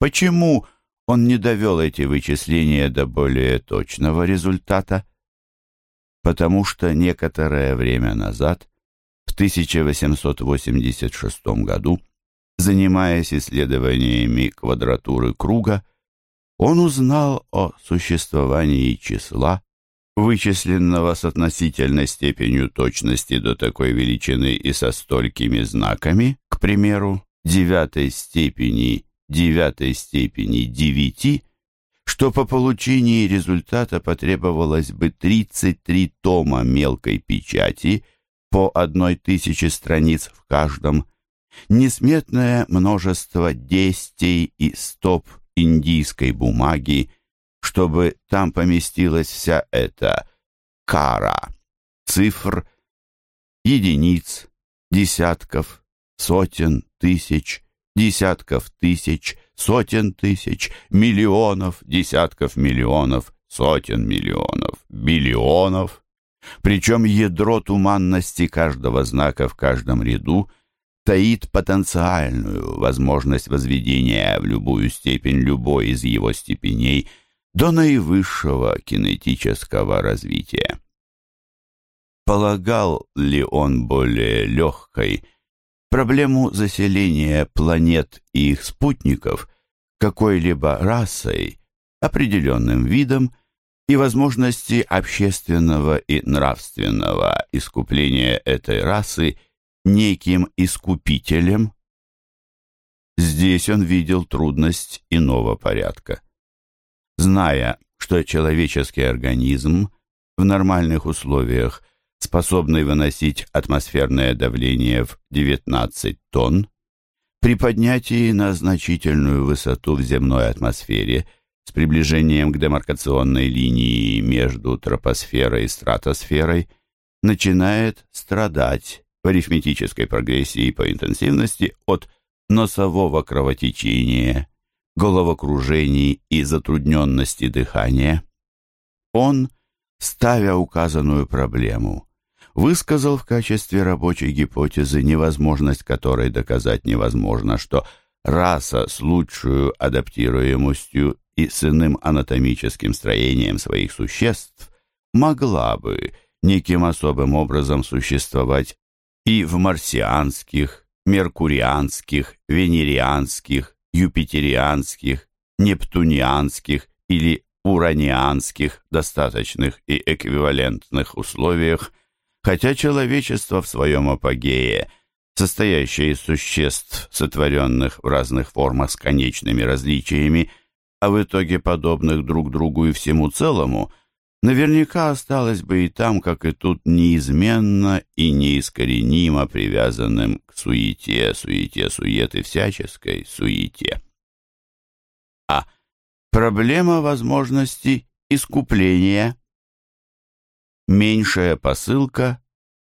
Почему он не довел эти вычисления до более точного результата? Потому что некоторое время назад, в 1886 году, занимаясь исследованиями квадратуры круга, он узнал о существовании числа, вычисленного с относительной степенью точности до такой величины и со столькими знаками, к примеру, девятой степени девятой степени девяти, что по получении результата потребовалось бы 33 тома мелкой печати по одной тысяче страниц в каждом, несметное множество десятей и стоп индийской бумаги, чтобы там поместилась вся эта кара цифр, единиц, десятков, сотен, тысяч, десятков тысяч, сотен тысяч, миллионов, десятков миллионов, сотен миллионов, биллионов. Причем ядро туманности каждого знака в каждом ряду таит потенциальную возможность возведения в любую степень любой из его степеней до наивысшего кинетического развития. Полагал ли он более легкой, проблему заселения планет и их спутников какой-либо расой, определенным видом и возможности общественного и нравственного искупления этой расы неким искупителем. Здесь он видел трудность иного порядка. Зная, что человеческий организм в нормальных условиях способный выносить атмосферное давление в 19 тонн, при поднятии на значительную высоту в земной атмосфере с приближением к демаркационной линии между тропосферой и стратосферой начинает страдать в арифметической прогрессии по интенсивности от носового кровотечения, головокружений и затрудненности дыхания. Он, ставя указанную проблему, высказал в качестве рабочей гипотезы, невозможность которой доказать невозможно, что раса с лучшую адаптируемостью и с иным анатомическим строением своих существ могла бы неким особым образом существовать и в марсианских, меркурианских, венерианских, юпитерианских, нептунианских или уранианских достаточных и эквивалентных условиях Хотя человечество в своем апогее, состоящее из существ, сотворенных в разных формах с конечными различиями, а в итоге подобных друг другу и всему целому, наверняка осталось бы и там, как и тут, неизменно и неискоренимо привязанным к суете, суете, суеты всяческой суете. А проблема возможности искупления – Меньшая посылка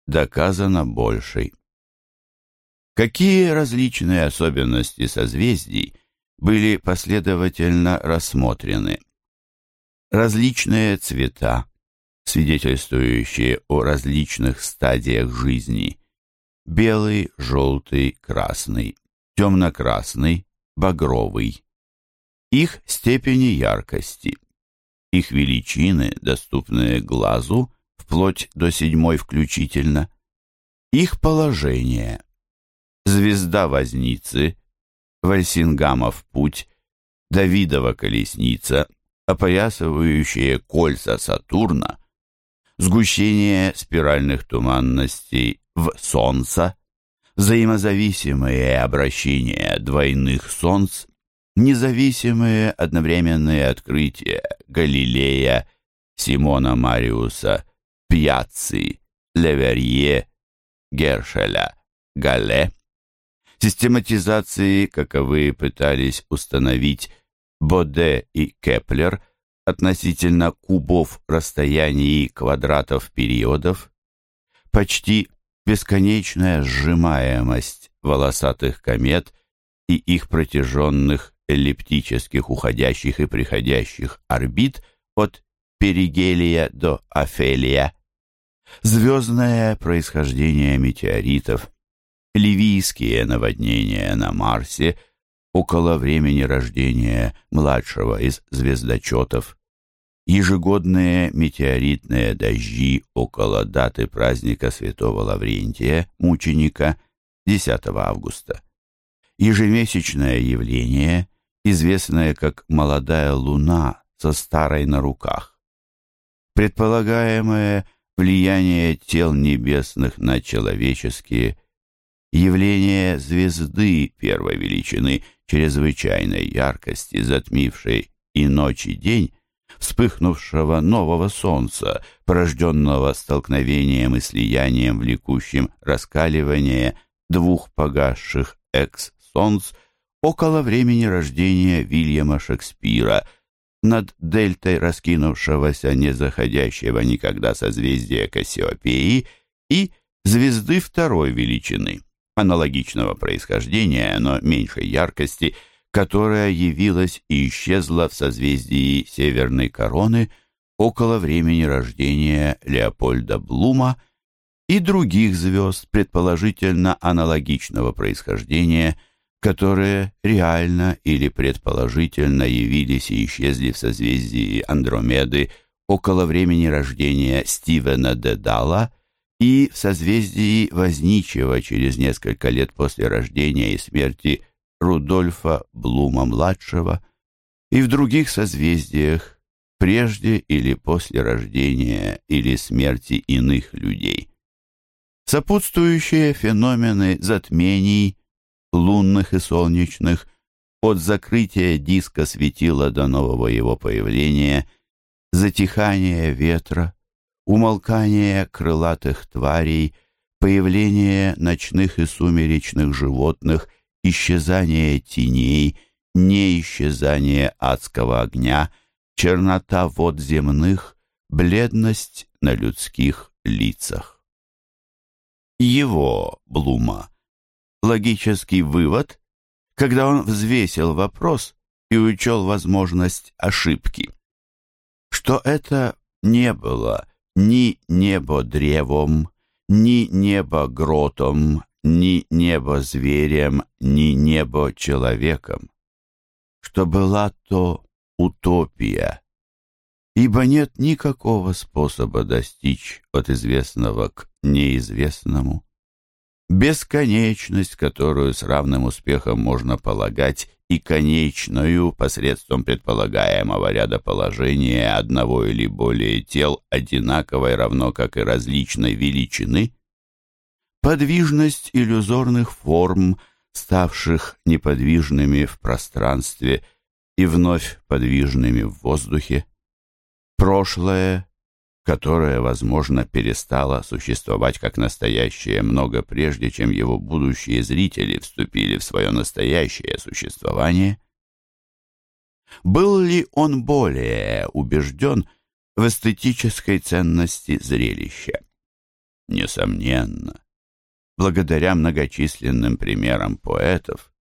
доказана большей. Какие различные особенности созвездий были последовательно рассмотрены? Различные цвета, свидетельствующие о различных стадиях жизни. Белый, желтый, красный, темно-красный, багровый. Их степени яркости. Их величины, доступные глазу, вплоть до седьмой включительно. Их положение. Звезда Возницы, Вальсингамов путь, Давидова колесница, опоясывающие кольца Сатурна, сгущение спиральных туманностей в Солнце, взаимозависимые обращения двойных Солнц, независимые одновременные открытия Галилея, Симона Мариуса, Пьяцци, Леверье, Гершеля, Гале. Систематизации, каковые пытались установить Боде и Кеплер относительно кубов расстояний квадратов периодов, почти бесконечная сжимаемость волосатых комет и их протяженных эллиптических уходящих и приходящих орбит от перигелия до афелия, звездное происхождение метеоритов, ливийские наводнения на Марсе, около времени рождения младшего из звездочетов, ежегодные метеоритные дожди около даты праздника святого Лаврентия, мученика, 10 августа, ежемесячное явление, известное как «молодая луна со старой на руках», предполагаемое влияние тел небесных на человеческие, явление звезды первой величины чрезвычайной яркости, затмившей и ночь, и день, вспыхнувшего нового солнца, порожденного столкновением и слиянием влекущим раскаливание двух погасших экс-солнц около времени рождения Вильяма Шекспира над дельтой раскинувшегося незаходящего никогда созвездия Кассиопеи и звезды второй величины, аналогичного происхождения, но меньшей яркости – которая явилась и исчезла в созвездии Северной Короны около времени рождения Леопольда Блума и других звезд, предположительно аналогичного происхождения, которые реально или предположительно явились и исчезли в созвездии Андромеды около времени рождения Стивена Дедала и в созвездии Возничего через несколько лет после рождения и смерти Рудольфа Блума-младшего и в других созвездиях прежде или после рождения или смерти иных людей. Сопутствующие феномены затмений, лунных и солнечных, от закрытия диска светила до нового его появления, затихания ветра, умолкания крылатых тварей, появления ночных и сумеречных животных – исчезание теней, не исчезание адского огня, чернота вод земных, бледность на людских лицах. Его, Блума, логический вывод, когда он взвесил вопрос и учел возможность ошибки, что это не было ни небо древом, ни небо гротом, ни небо зверем, ни небо человеком, что была то утопия, ибо нет никакого способа достичь от известного к неизвестному. Бесконечность, которую с равным успехом можно полагать, и конечную посредством предполагаемого ряда положения одного или более тел одинаковой, равно как и различной величины, подвижность иллюзорных форм, ставших неподвижными в пространстве и вновь подвижными в воздухе, прошлое, которое, возможно, перестало существовать как настоящее много прежде, чем его будущие зрители вступили в свое настоящее существование. Был ли он более убежден в эстетической ценности зрелища? Несомненно благодаря многочисленным примерам поэтов,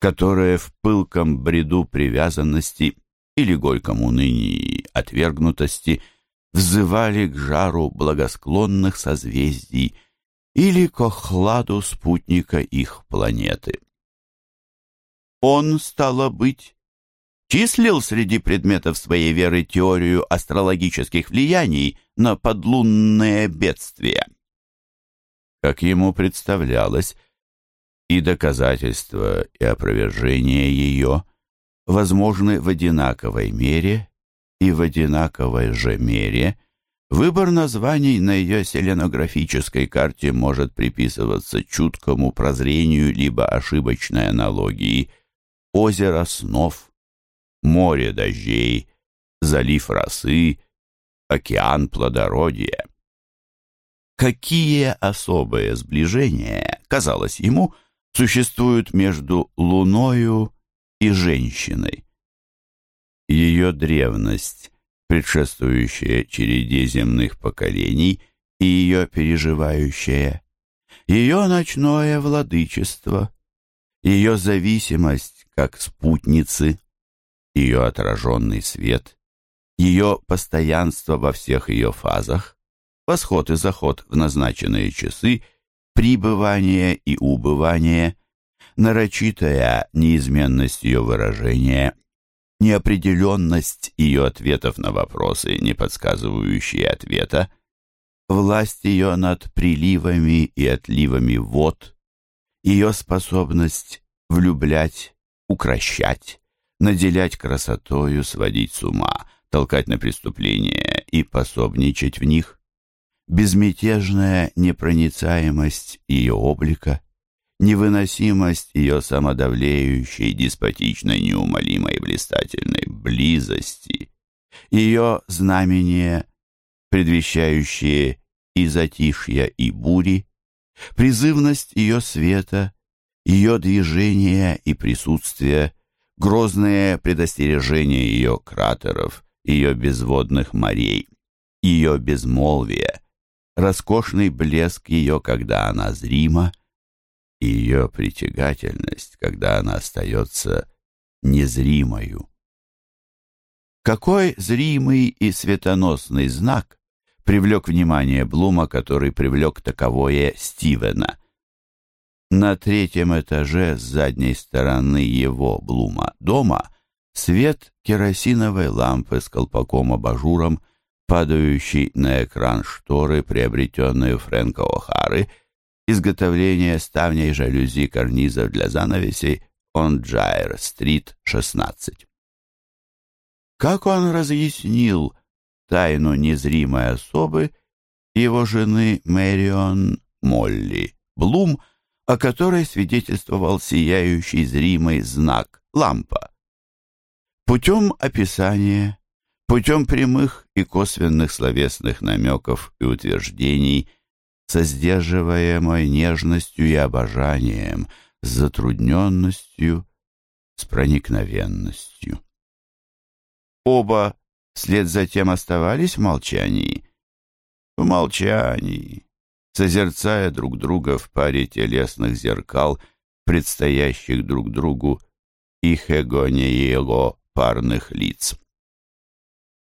которые в пылком бреду привязанности или горьком унынии отвергнутости взывали к жару благосклонных созвездий или к охладу спутника их планеты. Он, стало быть, числил среди предметов своей веры теорию астрологических влияний на подлунные бедствия как ему представлялось, и доказательства и опровержение ее возможны в одинаковой мере и в одинаковой же мере, выбор названий на ее селенографической карте может приписываться чуткому прозрению либо ошибочной аналогии озеро снов, море дождей, залив росы, океан плодородия. Какие особые сближения, казалось ему, существуют между Луною и женщиной? Ее древность, предшествующая череде земных поколений и ее переживающая, ее ночное владычество, ее зависимость как спутницы, ее отраженный свет, ее постоянство во всех ее фазах, восход и заход в назначенные часы, прибывание и убывание, нарочитая неизменность ее выражения, неопределенность ее ответов на вопросы, не подсказывающие ответа, власть ее над приливами и отливами вод, ее способность влюблять, укращать, наделять красотою, сводить с ума, толкать на преступления и пособничать в них, безмятежная непроницаемость ее облика, невыносимость ее самодавлеющей, деспотичной, неумолимой, блистательной близости, ее знамения, предвещающие и затишья, и бури, призывность ее света, ее движения и присутствие, грозное предостережение ее кратеров, ее безводных морей, ее безмолвие, роскошный блеск ее, когда она зрима, и ее притягательность, когда она остается незримою. Какой зримый и светоносный знак привлек внимание Блума, который привлек таковое Стивена. На третьем этаже с задней стороны его, Блума, дома свет керосиновой лампы с колпаком-абажуром, падающий на экран шторы, приобретенные Фрэнка О'Хары, изготовление ставней жалюзи карнизов для занавесей он Джайр-стрит, 16. Как он разъяснил тайну незримой особы его жены Мэрион Молли Блум, о которой свидетельствовал сияющий зримый знак лампа. Путем описания, путем прямых и косвенных словесных намеков и утверждений, со сдерживаемой нежностью и обожанием, с затрудненностью, с проникновенностью. Оба вслед за тем оставались в молчании. В молчании, созерцая друг друга в паре телесных зеркал, предстоящих друг другу и хегоне его парных лиц.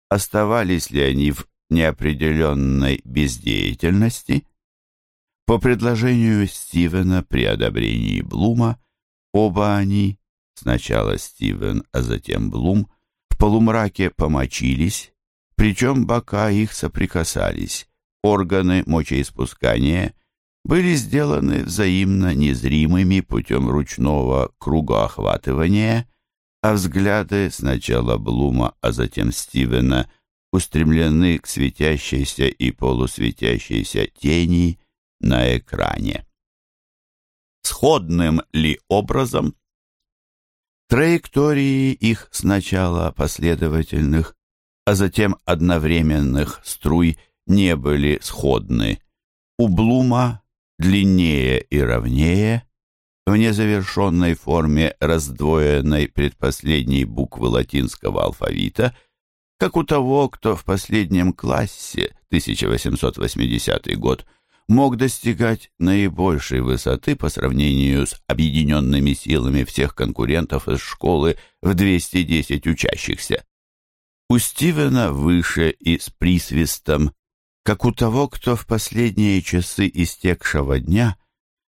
Оставались ли они в неопределенной бездеятельности? По предложению Стивена при одобрении Блума, оба они, сначала Стивен, а затем Блум, полумраке помочились, причем бока их соприкасались, органы мочеиспускания были сделаны взаимно незримыми путем ручного кругоохватывания, а взгляды сначала Блума, а затем Стивена устремлены к светящейся и полусветящейся тени на экране. Сходным ли образом Траектории их сначала последовательных, а затем одновременных струй не были сходны. У Блума длиннее и ровнее, в незавершенной форме раздвоенной предпоследней буквы латинского алфавита, как у того, кто в последнем классе, 1880 год, мог достигать наибольшей высоты по сравнению с объединенными силами всех конкурентов из школы в 210 учащихся. У Стивена выше и с присвистом, как у того, кто в последние часы истекшего дня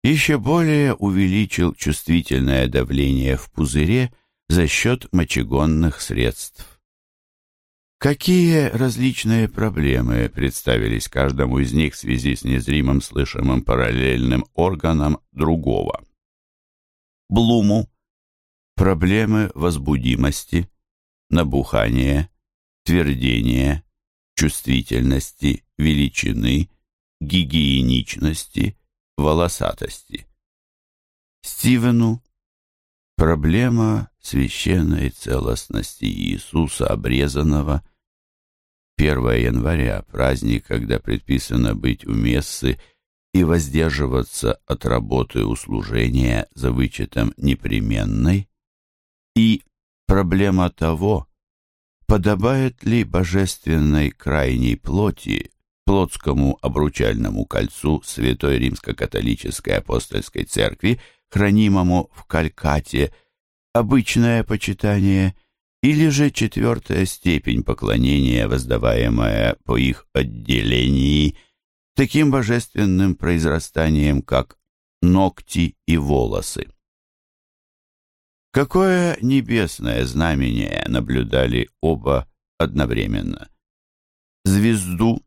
еще более увеличил чувствительное давление в пузыре за счет мочегонных средств. Какие различные проблемы представились каждому из них в связи с незримым слышимым параллельным органом другого? Блуму проблемы возбудимости, набухания, твердения, чувствительности, величины, гигиеничности, волосатости. Стивену проблема священной целостности Иисуса обрезанного 1 января, праздник, когда предписано быть у мессы и воздерживаться от работы у служения за вычетом непременной, и проблема того, подобает ли божественной крайней плоти плотскому обручальному кольцу Святой Римско-католической апостольской церкви, хранимому в Калькате, обычное почитание – или же четвертая степень поклонения, воздаваемая по их отделении, таким божественным произрастанием, как ногти и волосы. Какое небесное знамение наблюдали оба одновременно. Звезду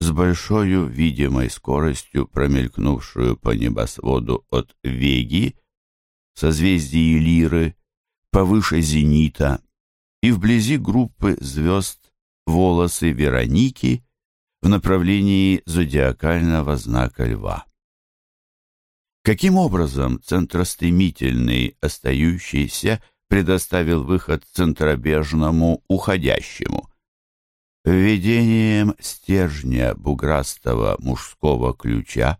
с большой видимой скоростью, промелькнувшую по небосводу от Веги, созвездии Лиры, повыше зенита, и вблизи группы звезд волосы Вероники в направлении зодиакального знака Льва. Каким образом центростремительный остающийся предоставил выход центробежному уходящему? Введением стержня буграстого мужского ключа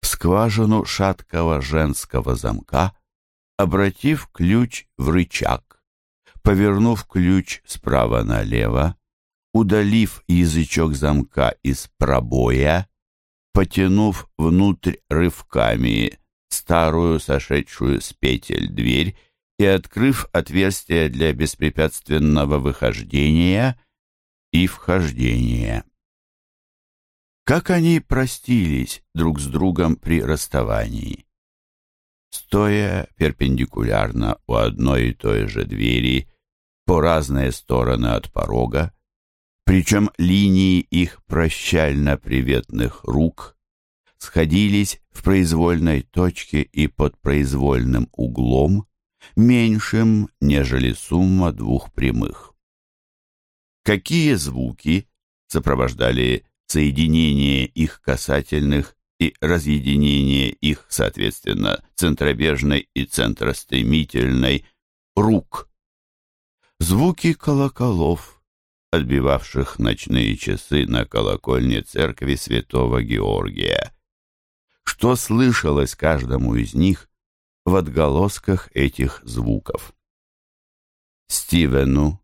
в скважину шаткого женского замка, обратив ключ в рычаг, повернув ключ справа налево, удалив язычок замка из пробоя, потянув внутрь рывками старую сошедшую с петель дверь и открыв отверстие для беспрепятственного выхождения и вхождения. Как они простились друг с другом при расставании? Стоя перпендикулярно у одной и той же двери по разные стороны от порога, причем линии их прощально-приветных рук сходились в произвольной точке и под произвольным углом, меньшим, нежели сумма двух прямых. Какие звуки сопровождали соединение их касательных и разъединение их, соответственно, центробежной и центростремительной рук? Звуки колоколов – отбивавших ночные часы на колокольне церкви святого Георгия. Что слышалось каждому из них в отголосках этих звуков? Стивену,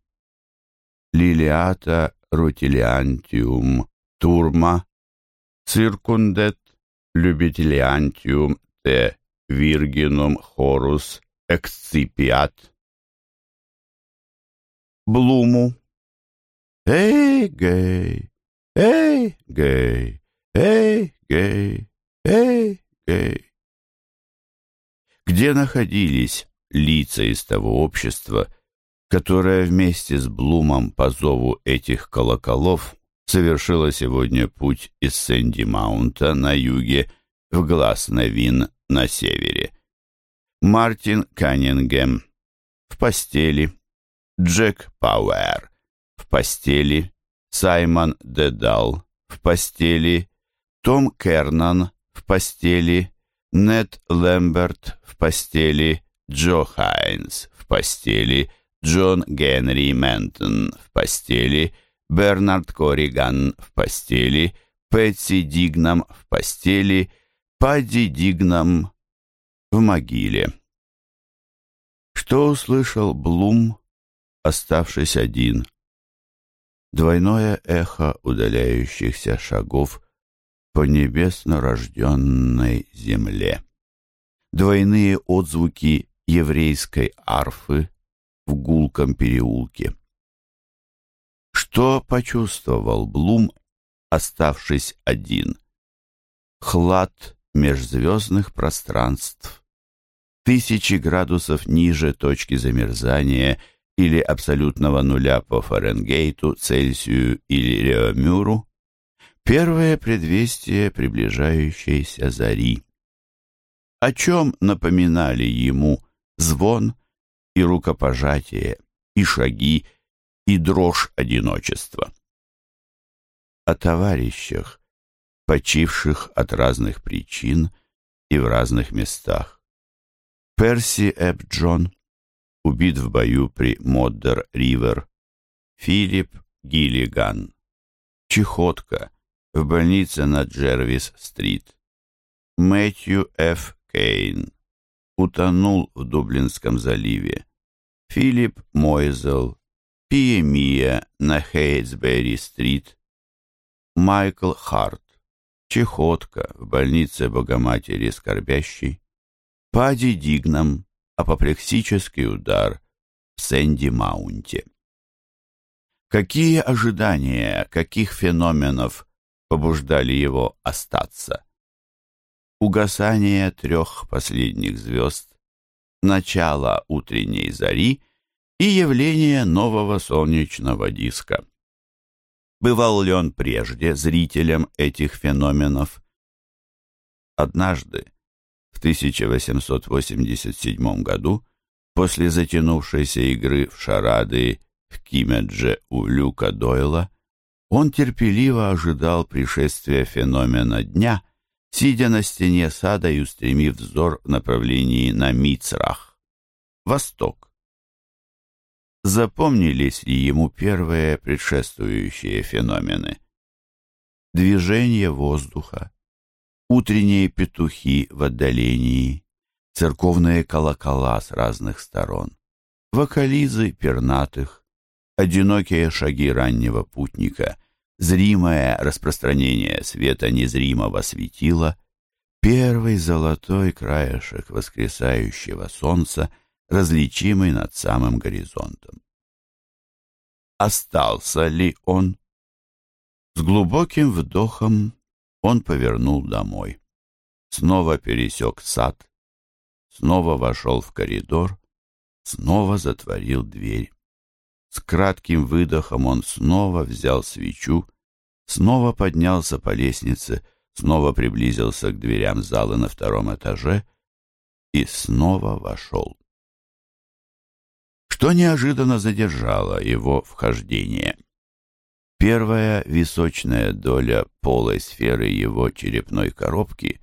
Лилиата рутилиантиум турма, циркундет любителиантиум те виргинум хорус эксципиат, Блуму, Эй, гей, эй, гей, эй, гей, эй, гей. Где находились лица из того общества, которое вместе с Блумом по зову этих колоколов совершило сегодня путь из Сэнди-Маунта на юге в Глаз-Навин на севере. Мартин Каннингем. В постели, Джек Пауэр. В постели, Саймон Дедал. В постели, Том Кернан. В постели, Нед Лэмберт. В постели, Джо Хайнс. В постели, Джон Генри Ментон в постели, Бернард Кориган в постели, Пэтси Дигнам в постели, Падди Дигнам в могиле. Что услышал Блум, оставшись один? двойное эхо удаляющихся шагов по небесно рожденной земле, двойные отзвуки еврейской арфы в гулком переулке. Что почувствовал Блум, оставшись один? Хлад межзвездных пространств, тысячи градусов ниже точки замерзания — или абсолютного нуля по Фаренгейту, Цельсию или Реомюру, первое предвестие приближающейся зари. О чем напоминали ему звон и рукопожатие, и шаги, и дрожь одиночества? О товарищах, почивших от разных причин и в разных местах. Перси Эб Джон убит в бою при Моддер-Ривер, Филипп Гиллиган, Чехотка в больнице на Джервис-стрит, Мэтью Ф. Кейн, утонул в Дублинском заливе, Филипп Мойзел, Пиемия на Хейтсбери-стрит, Майкл Харт, Чехотка в больнице Богоматери Скорбящей, Пади Дигнам, апоплексический удар в Сэнди-Маунте. Какие ожидания, каких феноменов побуждали его остаться? Угасание трех последних звезд, начало утренней зари и явление нового солнечного диска. Бывал ли он прежде зрителем этих феноменов? Однажды, в 1887 году, после затянувшейся игры в шарады в Кимедже у Люка Дойла, он терпеливо ожидал пришествия феномена дня, сидя на стене сада и устремив взор в направлении на Мицрах, восток. Запомнились ли ему первые предшествующие феномены? Движение воздуха, утренние петухи в отдалении, церковные колокола с разных сторон, вокализы пернатых, одинокие шаги раннего путника, зримое распространение света незримого светила, первый золотой краешек воскресающего солнца, различимый над самым горизонтом. Остался ли он? С глубоким вдохом он повернул домой. Снова пересек сад, снова вошел в коридор, снова затворил дверь. С кратким выдохом он снова взял свечу, снова поднялся по лестнице, снова приблизился к дверям зала на втором этаже и снова вошел. Что неожиданно задержало его вхождение? Первая височная доля полой сферы его черепной коробки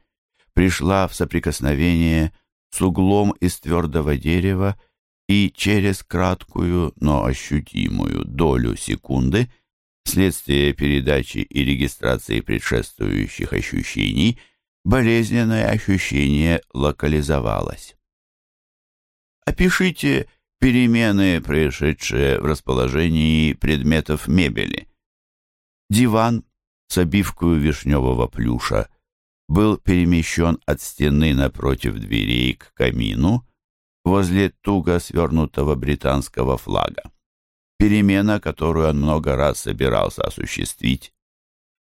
пришла в соприкосновение с углом из твердого дерева и через краткую, но ощутимую долю секунды вследствие передачи и регистрации предшествующих ощущений болезненное ощущение локализовалось. Опишите перемены, происшедшие в расположении предметов мебели. Диван с обивкой вишневого плюша был перемещен от стены напротив дверей к камину, возле туго свернутого британского флага. Перемена, которую он много раз собирался осуществить.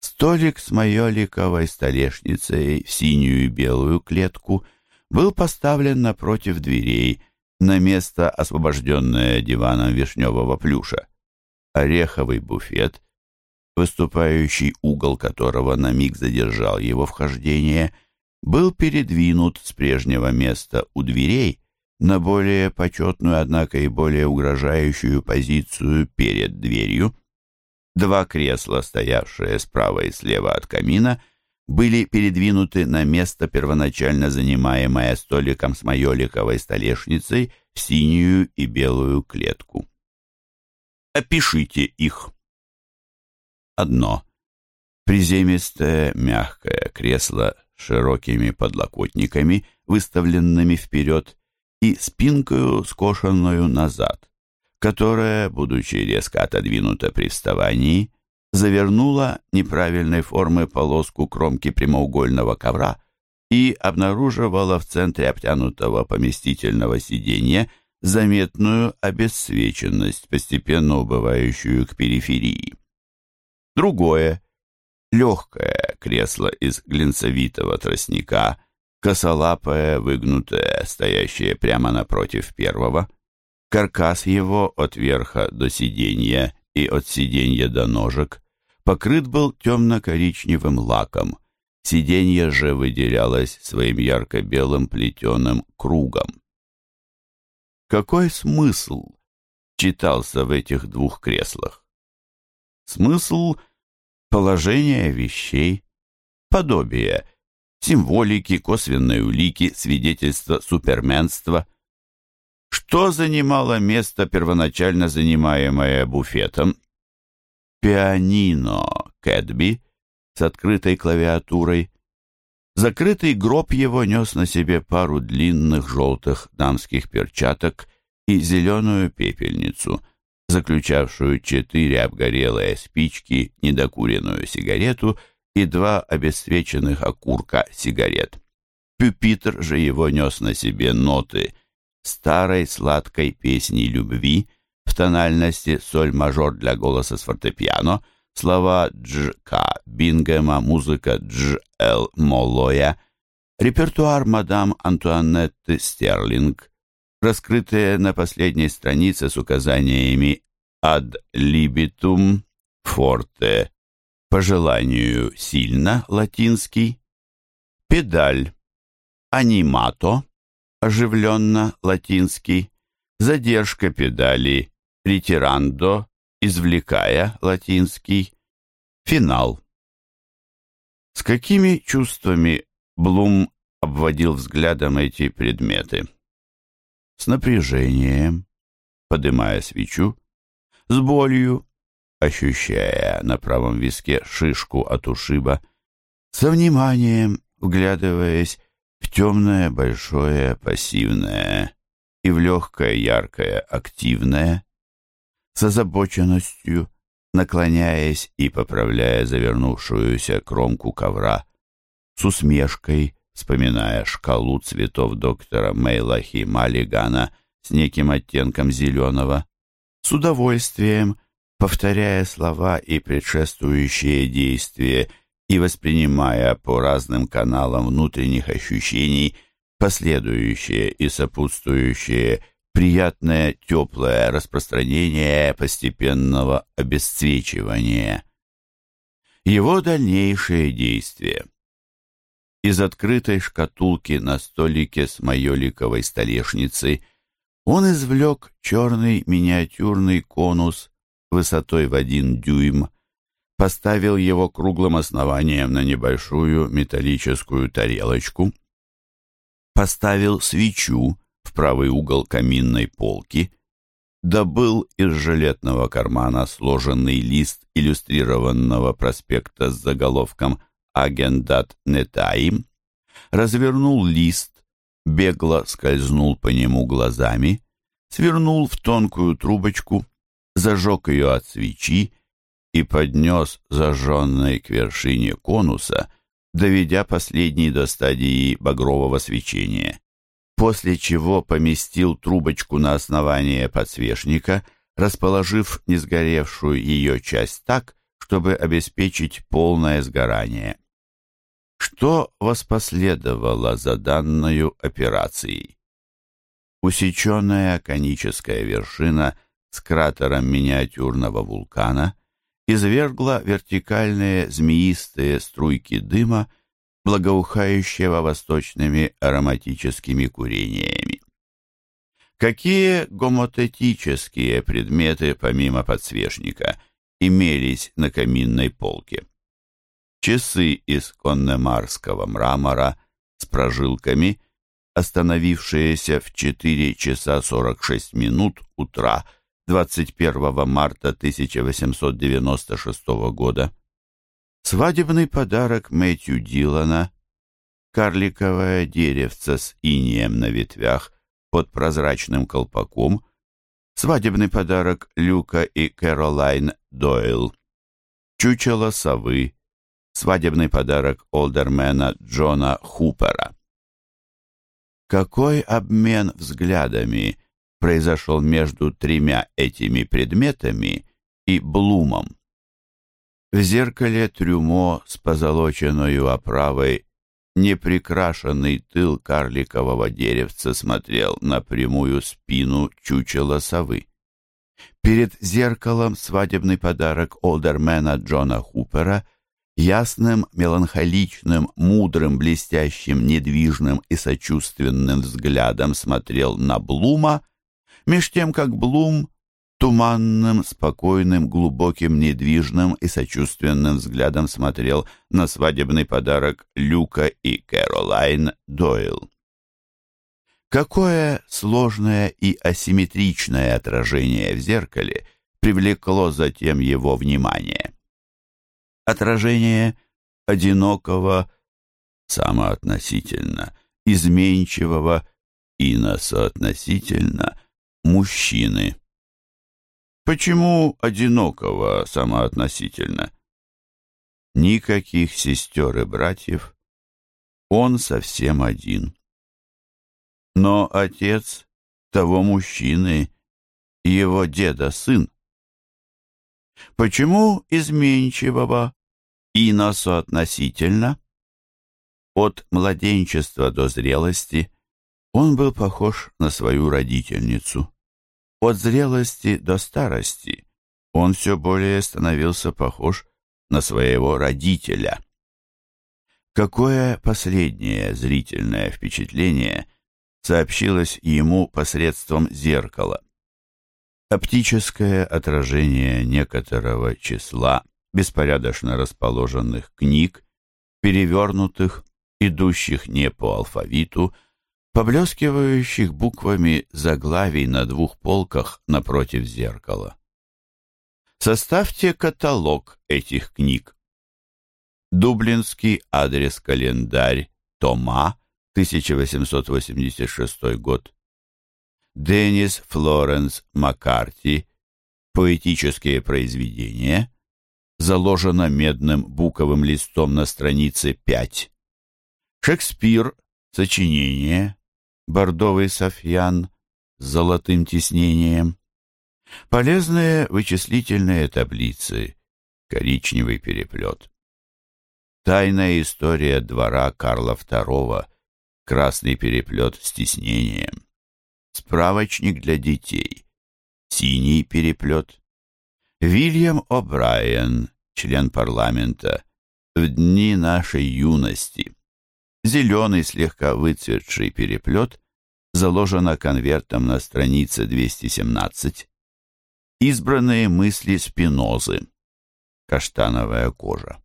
Столик с майоликовой столешницей в синюю и белую клетку был поставлен напротив дверей на место, освобожденное диваном вишневого плюша. Ореховый буфет, выступающий угол которого на миг задержал его вхождение, был передвинут с прежнего места у дверей на более почетную, однако и более угрожающую позицию перед дверью. Два кресла, стоявшие справа и слева от камина, были передвинуты на место, первоначально занимаемое столиком с майоликовой столешницей в синюю и белую клетку. Опишите их. Одно. Приземистое, мягкое кресло с широкими подлокотниками, выставленными вперед, и спинкою, скошенную назад, которая, будучи резко отодвинута при вставании, завернула неправильной формы полоску кромки прямоугольного ковра и обнаруживала в центре обтянутого поместительного сиденья заметную обесцвеченность, постепенно убывающую к периферии. Другое, легкое кресло из глинцевитого тростника – косолапое, выгнутое, стоящее прямо напротив первого. Каркас его от верха до сиденья и от сиденья до ножек покрыт был темно-коричневым лаком. Сиденье же выделялось своим ярко-белым плетеным кругом. Какой смысл читался в этих двух креслах? Смысл положения вещей, подобие символики, косвенные улики, свидетельства суперменства. Что занимало место, первоначально занимаемое буфетом? Пианино Кэтби с открытой клавиатурой. Закрытый гроб его нес на себе пару длинных желтых дамских перчаток и зеленую пепельницу, заключавшую четыре обгорелые спички, недокуренную сигарету — и два обесцвеченных окурка сигарет. Пюпитр же его нес на себе ноты старой сладкой песни любви в тональности соль-мажор для голоса с фортепиано, слова Дж. К. Бингема, музыка Дж. Л. Моллоя, репертуар мадам Антуанетты Стерлинг, раскрытые на последней странице с указаниями «ad libitum forte» по желанию сильно латинский, педаль, анимато, оживленно латинский, задержка педали, ретирандо, извлекая латинский, финал. С какими чувствами Блум обводил взглядом эти предметы? С напряжением, подымая свечу, с болью, ощущая на правом виске шишку от ушиба, со вниманием, вглядываясь в темное большое пассивное и в легкое яркое активное, с озабоченностью, наклоняясь и поправляя завернувшуюся кромку ковра, с усмешкой, вспоминая шкалу цветов доктора Мейлахи Маллигана с неким оттенком зеленого, с удовольствием, повторяя слова и предшествующие действия и воспринимая по разным каналам внутренних ощущений последующие и сопутствующие приятное теплое распространение постепенного обесцвечивания. Его дальнейшие действия. Из открытой шкатулки на столике с майоликовой столешницей он извлек черный миниатюрный конус высотой в один дюйм, поставил его круглым основанием на небольшую металлическую тарелочку, поставил свечу, в правый угол каминной полки, добыл из жилетного кармана сложенный лист иллюстрированного проспекта с заголовком «Агендат Нетаим», развернул лист, бегло скользнул по нему глазами, свернул в тонкую трубочку, зажег ее от свечи и поднес зажженной к вершине конуса, доведя последний до стадии багрового свечения после чего поместил трубочку на основание подсвечника, расположив несгоревшую ее часть так, чтобы обеспечить полное сгорание. Что воспоследовало за данную операцией? Усеченная коническая вершина с кратером миниатюрного вулкана извергла вертикальные змеистые струйки дыма, благоухающего восточными ароматическими курениями. Какие гомотетические предметы, помимо подсвечника, имелись на каминной полке? Часы из коннемарского мрамора с прожилками, остановившиеся в 4 часа 46 минут утра 21 марта 1896 года, Свадебный подарок Мэтью Дилана, карликовое деревце с инием на ветвях под прозрачным колпаком, свадебный подарок Люка и Кэролайн Дойл, чучело совы, свадебный подарок олдермена Джона Хупера. Какой обмен взглядами произошел между тремя этими предметами и Блумом? В зеркале трюмо с позолоченной оправой неприкрашенный тыл карликового деревца смотрел на прямую спину чучела совы. Перед зеркалом свадебный подарок олдермена Джона Хупера ясным, меланхоличным, мудрым, блестящим, недвижным и сочувственным взглядом смотрел на Блума, меж тем как Блум туманным, спокойным, глубоким, недвижным и сочувственным взглядом смотрел на свадебный подарок Люка и Кэролайн Дойл. Какое сложное и асимметричное отражение в зеркале привлекло затем его внимание. Отражение одинокого, самоотносительно, изменчивого и насоотносительно мужчины. Почему одинокого самоотносительно? Никаких сестер и братьев. Он совсем один. Но отец того мужчины, его деда-сын. Почему изменчивого и насоотносительно? От младенчества до зрелости Он был похож на свою родительницу. От зрелости до старости он все более становился похож на своего родителя. Какое последнее зрительное впечатление сообщилось ему посредством зеркала? Оптическое отражение некоторого числа беспорядочно расположенных книг, перевернутых, идущих не по алфавиту, поблескивающих буквами заглавий на двух полках напротив зеркала. Составьте каталог этих книг. Дублинский адрес-календарь Тома, 1886 год. Деннис Флоренс Маккарти «Поэтические произведения», заложено медным буковым листом на странице 5. Шекспир, сочинение, бордовый софьян с золотым тиснением. Полезные вычислительные таблицы, коричневый переплет. Тайная история двора Карла II, красный переплет с тиснением. Справочник для детей, синий переплет. Вильям О'Брайен, член парламента, в дни нашей юности. Зеленый, слегка выцветший переплет заложено конвертом на странице 217. Избранные мысли Спинозы. Каштановая кожа.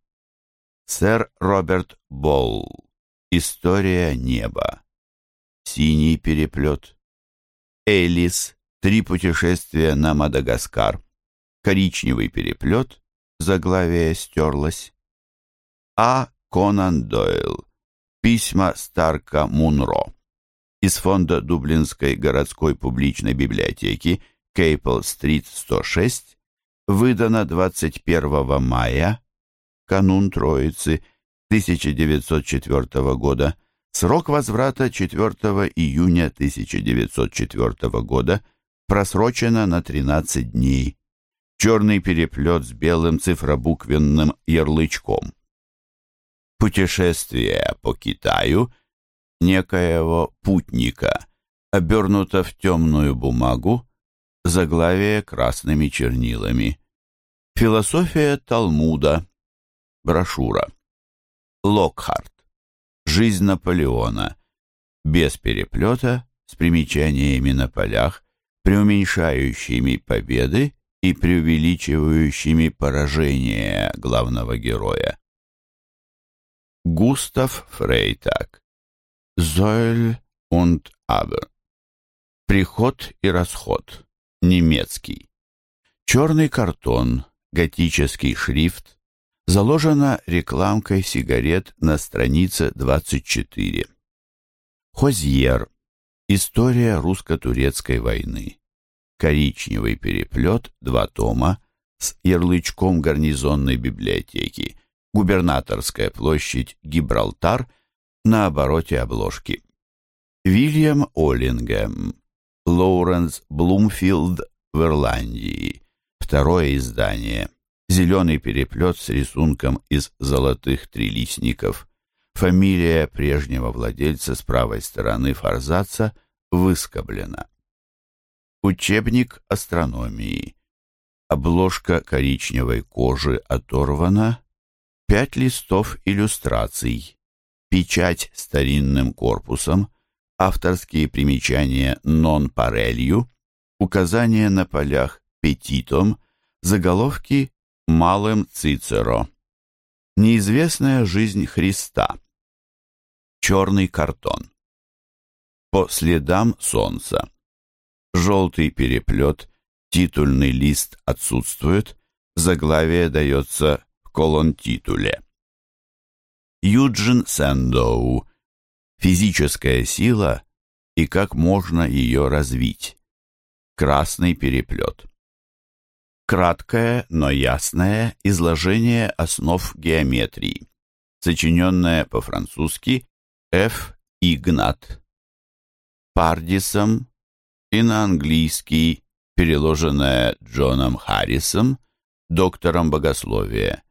Сэр Роберт Болл. История неба. Синий переплет. Элис. Три путешествия на Мадагаскар. Коричневый переплет. Заглавие стерлось. А. Конан Дойл. Письма Старка Мунро. Из фонда Дублинской городской публичной библиотеки Кейпл-стрит 106 выдано 21 мая, канун Троицы 1904 года, срок возврата 4 июня 1904 года просрочено на 13 дней. Черный переплет с белым цифробуквенным ярлычком. Путешествие по Китаю некоего путника обернуто в темную бумагу, заглавие красными чернилами. Философия Талмуда. Брошюра. Локхарт. Жизнь Наполеона. Без переплета, с примечаниями на полях, преуменьшающими победы и преувеличивающими поражение главного героя. Густав Фрейтаг. Зойль und Aber. Приход и расход. Немецкий. Черный картон, готический шрифт, заложена рекламкой сигарет на странице 24. Хозьер. История русско-турецкой войны. Коричневый переплет, два тома, с ярлычком гарнизонной библиотеки. Губернаторская площадь, Гибралтар, на обороте обложки. Вильям Оллингем. Лоуренс Блумфилд в Ирландии. Второе издание. Зеленый переплет с рисунком из золотых трилистников. Фамилия прежнего владельца с правой стороны форзаца выскоблена. Учебник астрономии. Обложка коричневой кожи оторвана. Пять листов иллюстраций. Печать старинным корпусом. Авторские примечания нон-парелью. Указания на полях петитом. Заголовки малым цицеро. Неизвестная жизнь Христа. Черный картон. По следам солнца. Желтый переплет, титульный лист отсутствует, заглавие дается колон-титуле. Юджин Сэндоу. Физическая сила и как можно ее развить. Красный переплет. Краткое, но ясное изложение основ геометрии, сочиненное по-французски Ф. Игнат. Пардисом и на английский, переложенное Джоном Харрисом, доктором богословия.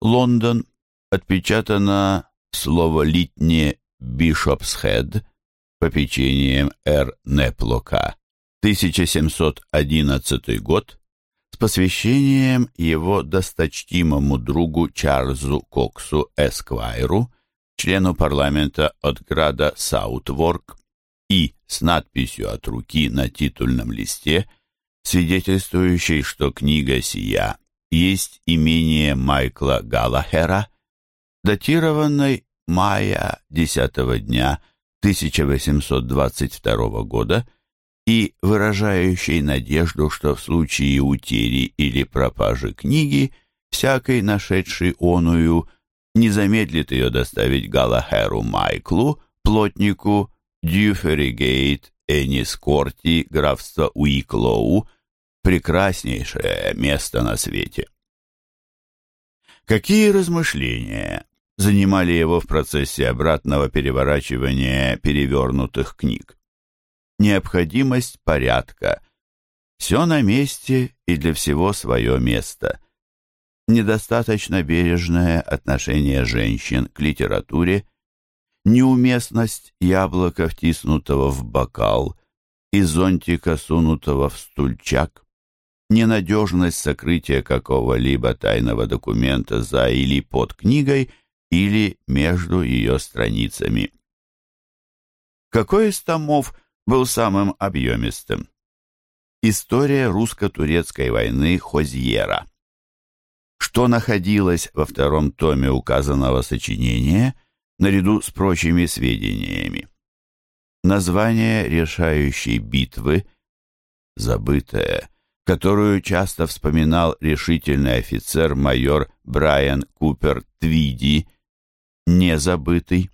Лондон. Отпечатано слово «литне» Бишопсхед, попечением Р. Неплока, 1711 год, с посвящением его досточтимому другу Чарльзу Коксу Эсквайру, члену парламента от града Саутворк, и с надписью от руки на титульном листе, свидетельствующей, что книга сия есть имение Майкла Галлахера, датированной мая 10 дня 1822 года и выражающей надежду, что в случае утери или пропажи книги всякой нашедшей оную не замедлит ее доставить Галахеру Майклу, плотнику Дьюферигейт, Энискорти, графство Уиклоу, прекраснейшее место на свете. Какие размышления занимали его в процессе обратного переворачивания перевернутых книг. Необходимость порядка. Все на месте и для всего свое место. Недостаточно бережное отношение женщин к литературе, неуместность яблока, втиснутого в бокал, и зонтика, сунутого в стульчак, ненадежность сокрытия какого-либо тайного документа за или под книгой или между ее страницами. Какой из томов был самым объемистым? История русско-турецкой войны Хозьера. Что находилось во втором томе указанного сочинения, наряду с прочими сведениями? Название решающей битвы, забытое, которую часто вспоминал решительный офицер майор Брайан Купер Твиди, незабытый.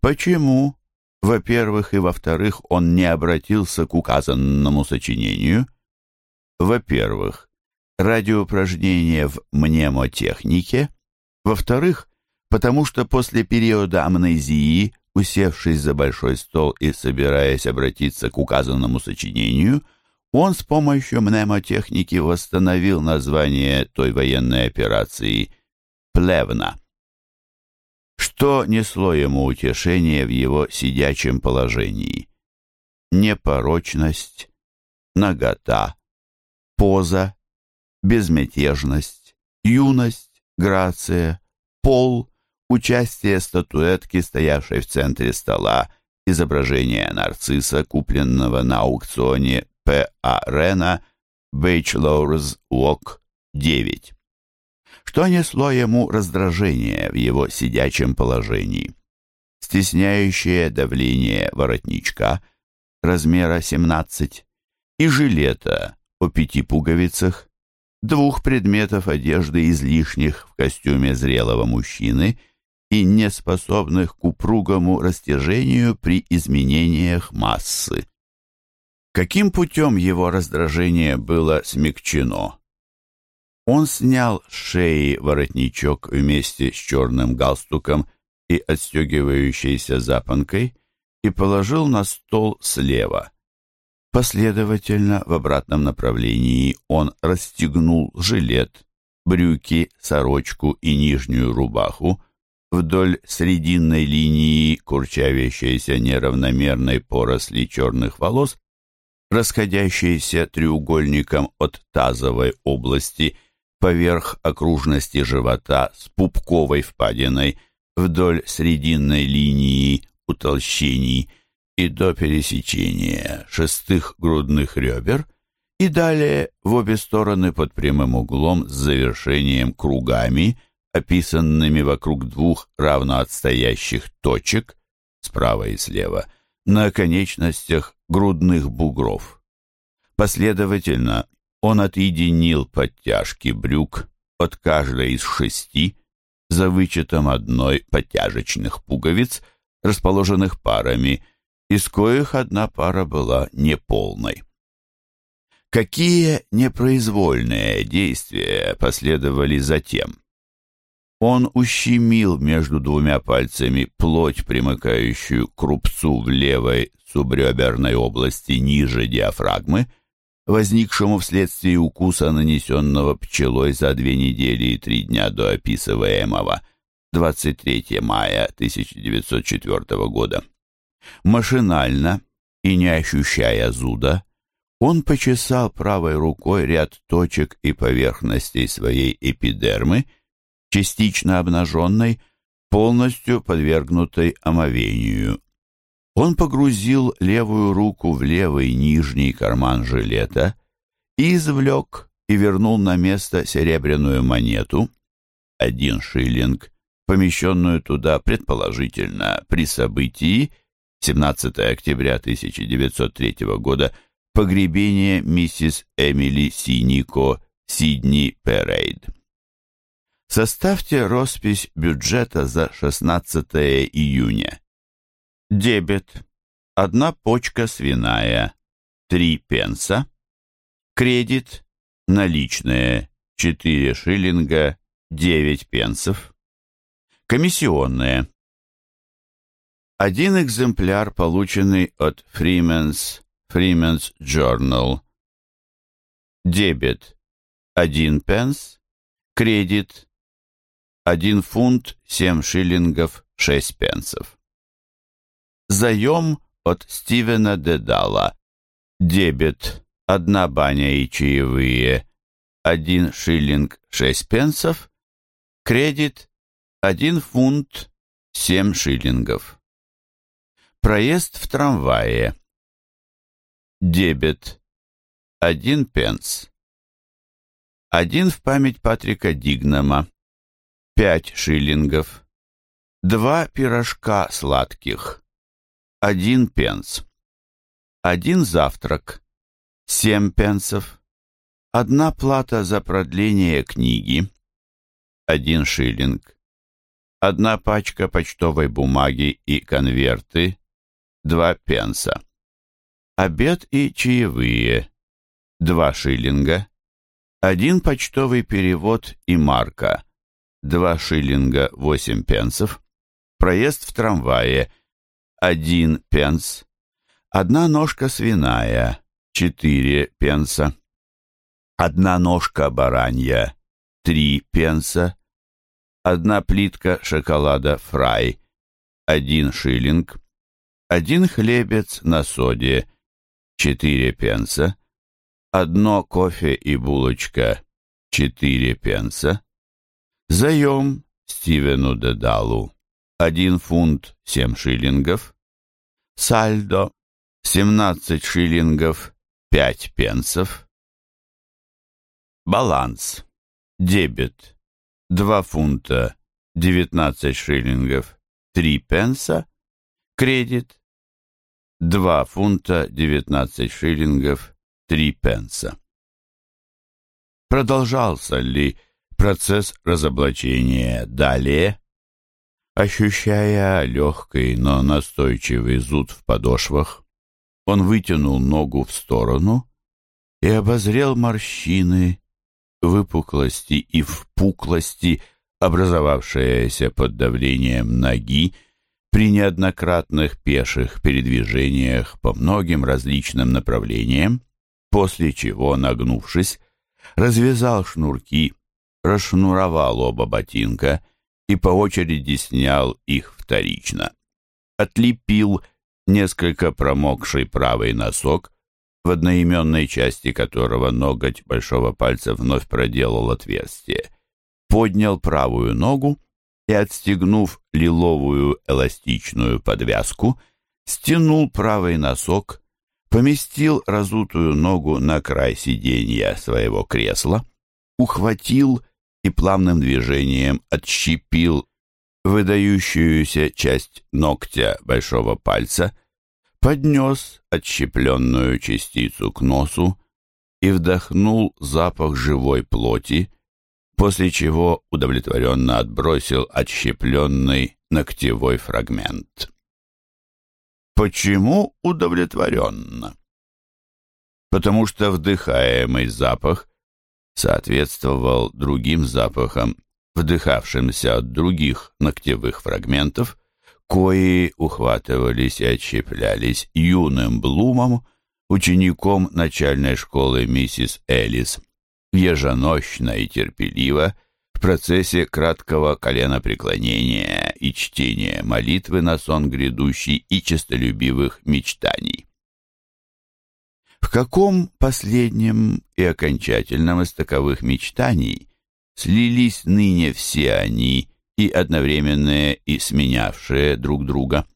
Почему, во-первых, и во-вторых, он не обратился к указанному сочинению? Во-первых, ради упражнения в мнемотехнике, во-вторых, потому что после периода амнезии, усевшись за большой стол и собираясь обратиться к указанному сочинению, он с помощью мнемотехники восстановил название той военной операции «Плевна» что несло ему утешение в его сидячем положении. Непорочность, нагота, поза, безмятежность, юность, грация, пол, участие статуэтки, стоявшей в центре стола, изображение нарцисса, купленного на аукционе П.А. Рена, Бейчлоурс Уок 9 что несло ему раздражение в его сидячем положении. Стесняющее давление воротничка размера 17 и жилета о пяти пуговицах, двух предметов одежды излишних в костюме зрелого мужчины и неспособных к упругому растяжению при изменениях массы. Каким путем его раздражение было смягчено? Он снял с шеи воротничок вместе с черным галстуком и отстегивающейся запонкой и положил на стол слева. Последовательно в обратном направлении он расстегнул жилет, брюки, сорочку и нижнюю рубаху, вдоль срединной линии курчавящейся неравномерной поросли черных волос, расходящейся треугольником от тазовой области – поверх окружности живота с пупковой впадиной вдоль срединной линии утолщений и до пересечения шестых грудных ребер и далее в обе стороны под прямым углом с завершением кругами, описанными вокруг двух равноотстоящих точек справа и слева на конечностях грудных бугров. Последовательно он отъединил подтяжки брюк от каждой из шести за вычетом одной подтяжечных пуговиц, расположенных парами, из коих одна пара была неполной. Какие непроизвольные действия последовали затем? Он ущемил между двумя пальцами плоть, примыкающую к рубцу в левой субреберной области ниже диафрагмы, возникшему вследствие укуса, нанесенного пчелой за две недели и три дня до описываемого 23 мая 1904 года. Машинально и не ощущая зуда, он почесал правой рукой ряд точек и поверхностей своей эпидермы, частично обнаженной, полностью подвергнутой омовению. Он погрузил левую руку в левый нижний карман жилета и извлек и вернул на место серебряную монету, один шиллинг, помещенную туда предположительно при событии 17 октября 1903 года погребения миссис Эмили Синико Сидни Перейд. Составьте роспись бюджета за 16 июня. Дебет. Одна почка свиная. Три пенса. Кредит. Наличные. 4 шиллинга. 9 пенсов. Комиссионные. Один экземпляр, полученный от Freeman's, Freeman's Journal. Дебет. Один пенс. Кредит. Один фунт, семь шиллингов, шесть пенсов. Заем от Стивена Дедала. Дебет. Одна баня и чаевые. Один шиллинг, шесть пенсов. Кредит. Один фунт, семь шиллингов. Проезд в трамвае. Дебет. Один пенс. Один в память Патрика Дигнама пять шиллингов, два пирожка сладких, один пенс, один завтрак, семь пенсов, одна плата за продление книги, один шиллинг, одна пачка почтовой бумаги и конверты, два пенса, обед и чаевые, два шиллинга, один почтовый перевод и марка, 2 шиллинга 8 пенсов, проезд в трамвае 1 пенс, одна ножка свиная 4 пенса, одна ножка баранья 3 пенса, одна плитка шоколада фрай 1 шиллинг, один хлебец на соде 4 пенса, одно кофе и булочка 4 пенса, Заем Стивену Дедалу. Один фунт семь шиллингов. Сальдо семнадцать шиллингов пять пенсов. Баланс. Дебет. Два фунта девятнадцать шиллингов три пенса. Кредит. Два фунта девятнадцать шиллингов три пенса. Продолжался ли Процесс разоблачения далее. Ощущая легкий, но настойчивый зуд в подошвах, он вытянул ногу в сторону и обозрел морщины, выпуклости и впуклости, образовавшиеся под давлением ноги при неоднократных пеших передвижениях по многим различным направлениям, после чего, нагнувшись, развязал шнурки расшнуровал оба ботинка и по очереди снял их вторично. Отлепил несколько промокший правый носок, в одноименной части которого ноготь большого пальца вновь проделал отверстие. Поднял правую ногу и, отстегнув лиловую эластичную подвязку, стянул правый носок, поместил разутую ногу на край сиденья своего кресла, ухватил и плавным движением отщепил выдающуюся часть ногтя большого пальца, поднес отщепленную частицу к носу и вдохнул запах живой плоти, после чего удовлетворенно отбросил отщепленный ногтевой фрагмент. Почему удовлетворенно? Потому что вдыхаемый запах соответствовал другим запахам, вдыхавшимся от других ногтевых фрагментов, кои ухватывались и отщеплялись юным Блумом, учеником начальной школы миссис Элис, еженощно и терпеливо в процессе краткого коленопреклонения и чтения молитвы на сон грядущий и честолюбивых мечтаний. В каком последнем и окончательном из таковых мечтаний слились ныне все они и одновременные и сменявшие друг друга?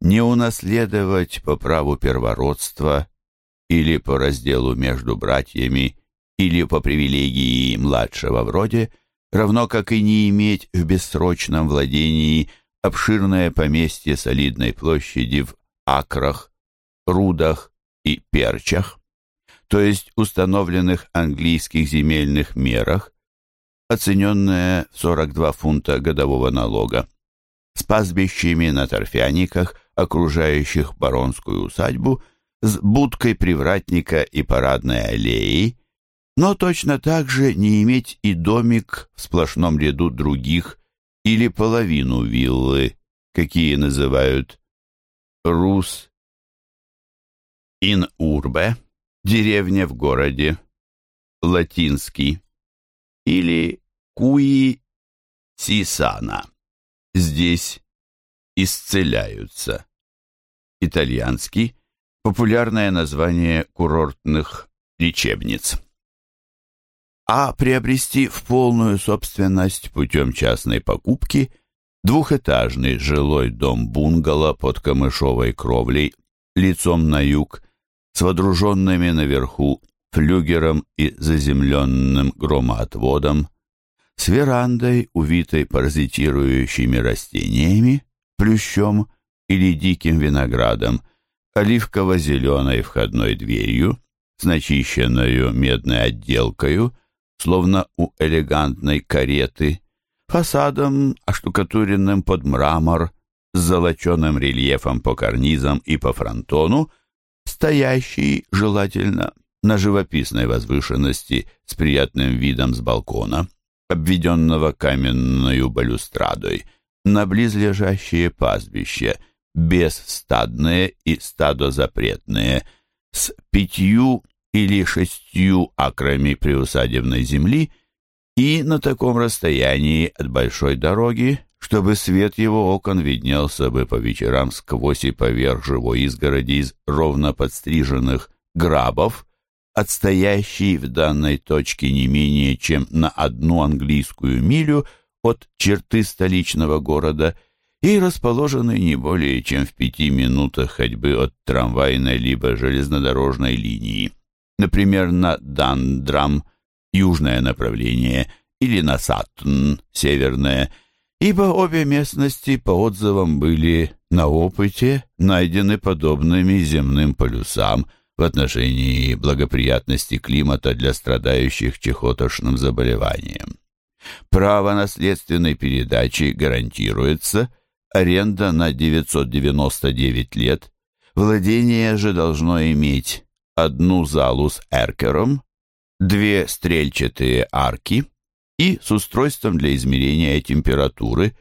Не унаследовать по праву первородства или по разделу между братьями или по привилегии младшего вроде, равно как и не иметь в бессрочном владении обширное поместье солидной площади в акрах, рудах и перчах, то есть установленных английских земельных мерах, оцененное в 42 фунта годового налога, с пастбищами на торфяниках, окружающих баронскую усадьбу, с будкой привратника и парадной аллеей, но точно так же не иметь и домик в сплошном ряду других или половину виллы, какие называют «рус ин урбе» — деревня в городе, латинский, или «куи сисана» — здесь исцеляются, итальянский — популярное название курортных лечебниц. А приобрести в полную собственность путем частной покупки двухэтажный жилой дом-бунгало под камышовой кровлей, лицом на юг, с водруженными наверху флюгером и заземленным громоотводом, с верандой, увитой паразитирующими растениями, плющом или диким виноградом, оливково-зеленой входной дверью, с начищенной медной отделкою, словно у элегантной кареты, фасадом, оштукатуренным под мрамор, с золоченым рельефом по карнизам и по фронтону, стоящий, желательно, на живописной возвышенности с приятным видом с балкона, обведенного каменной балюстрадой, на близлежащие пастбища, бесстадные и стадозапретные, с пятью или шестью акрами приусадебной земли и на таком расстоянии от большой дороги, чтобы свет его окон виднелся бы по вечерам сквозь и поверх живой изгороди из ровно подстриженных грабов, отстоящий в данной точке не менее чем на одну английскую милю от черты столичного города и расположенный не более чем в пяти минутах ходьбы от трамвайной либо железнодорожной линии например, на Дандрам, южное направление, или на Саттон, северное, ибо обе местности по отзывам были на опыте найдены подобными земным полюсам в отношении благоприятности климата для страдающих чехотошным заболеванием. Право наследственной передачи гарантируется, аренда на 999 лет, владение же должно иметь одну залу с эркером, две стрельчатые арки и с устройством для измерения температуры,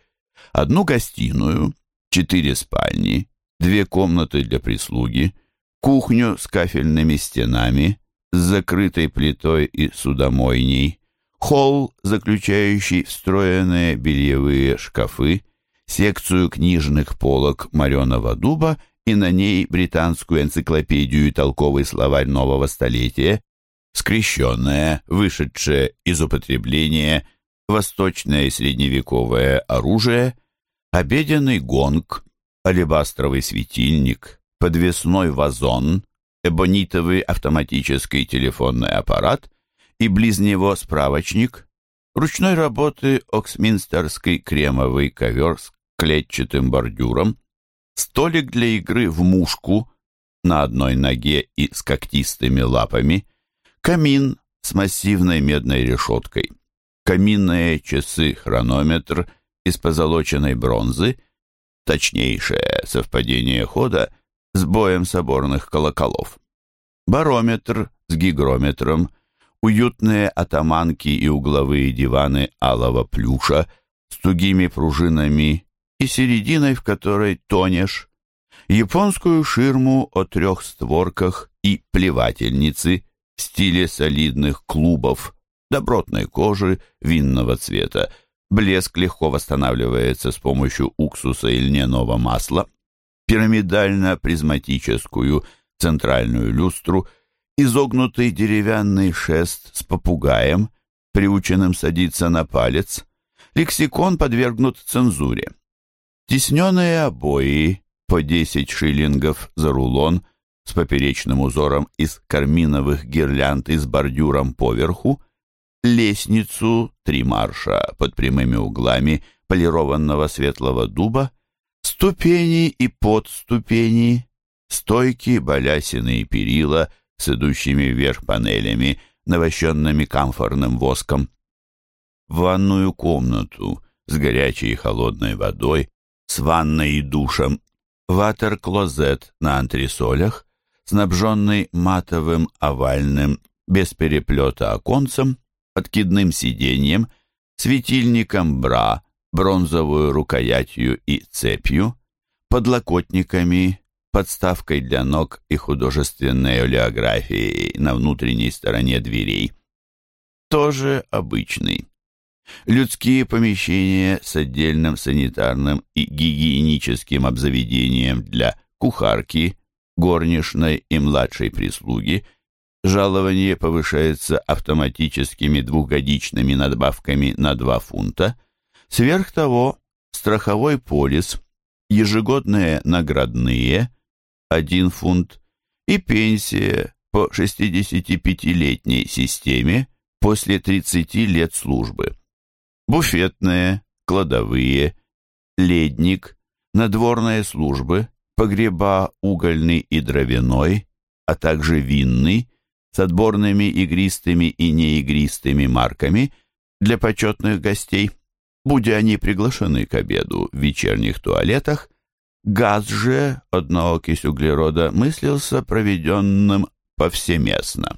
одну гостиную, четыре спальни, две комнаты для прислуги, кухню с кафельными стенами, с закрытой плитой и судомойней, холл, заключающий встроенные бельевые шкафы, секцию книжных полок мореного дуба и на ней британскую энциклопедию и толковый словарь нового столетия, скрещенное, вышедшее из употребления, восточное и средневековое оружие, обеденный гонг, алебастровый светильник, подвесной вазон, эбонитовый автоматический телефонный аппарат и близ него справочник, ручной работы оксминстерский кремовый ковер с клетчатым бордюром, столик для игры в мушку на одной ноге и с когтистыми лапами, камин с массивной медной решеткой, каминные часы-хронометр из позолоченной бронзы, точнейшее совпадение хода с боем соборных колоколов, барометр с гигрометром, уютные атаманки и угловые диваны алого плюша с тугими пружинами и серединой, в которой тонешь, японскую ширму о трех створках и плевательницы в стиле солидных клубов добротной кожи, винного цвета. Блеск легко восстанавливается с помощью уксуса и льняного масла. Пирамидально-призматическую центральную люстру, изогнутый деревянный шест с попугаем, приученным садиться на палец. Лексикон подвергнут цензуре. Тесненные обои по 10 шиллингов за рулон с поперечным узором из карминовых гирлянд и с бордюром поверху, лестницу три марша под прямыми углами полированного светлого дуба, ступени и подступени, стойки, балясины и перила с идущими вверх панелями, навощенными камфорным воском. Ванную комнату с горячей и холодной водой, с ванной и душем, ватер-клозет на антресолях, снабженный матовым овальным, без переплета оконцем, откидным сиденьем, светильником бра, бронзовую рукоятью и цепью, подлокотниками, подставкой для ног и художественной олеографией на внутренней стороне дверей. Тоже обычный. Людские помещения с отдельным санитарным и гигиеническим обзаведением для кухарки, горничной и младшей прислуги. Жалование повышается автоматическими двухгодичными надбавками на 2 фунта. Сверх того, страховой полис, ежегодные наградные – 1 фунт и пенсия по 65-летней системе после 30 лет службы буфетные, кладовые, ледник, надворные службы, погреба угольный и дровяной, а также винный, с отборными игристыми и неигристыми марками для почетных гостей, будь они приглашены к обеду в вечерних туалетах, газ же, одноокись углерода, мыслился проведенным повсеместно.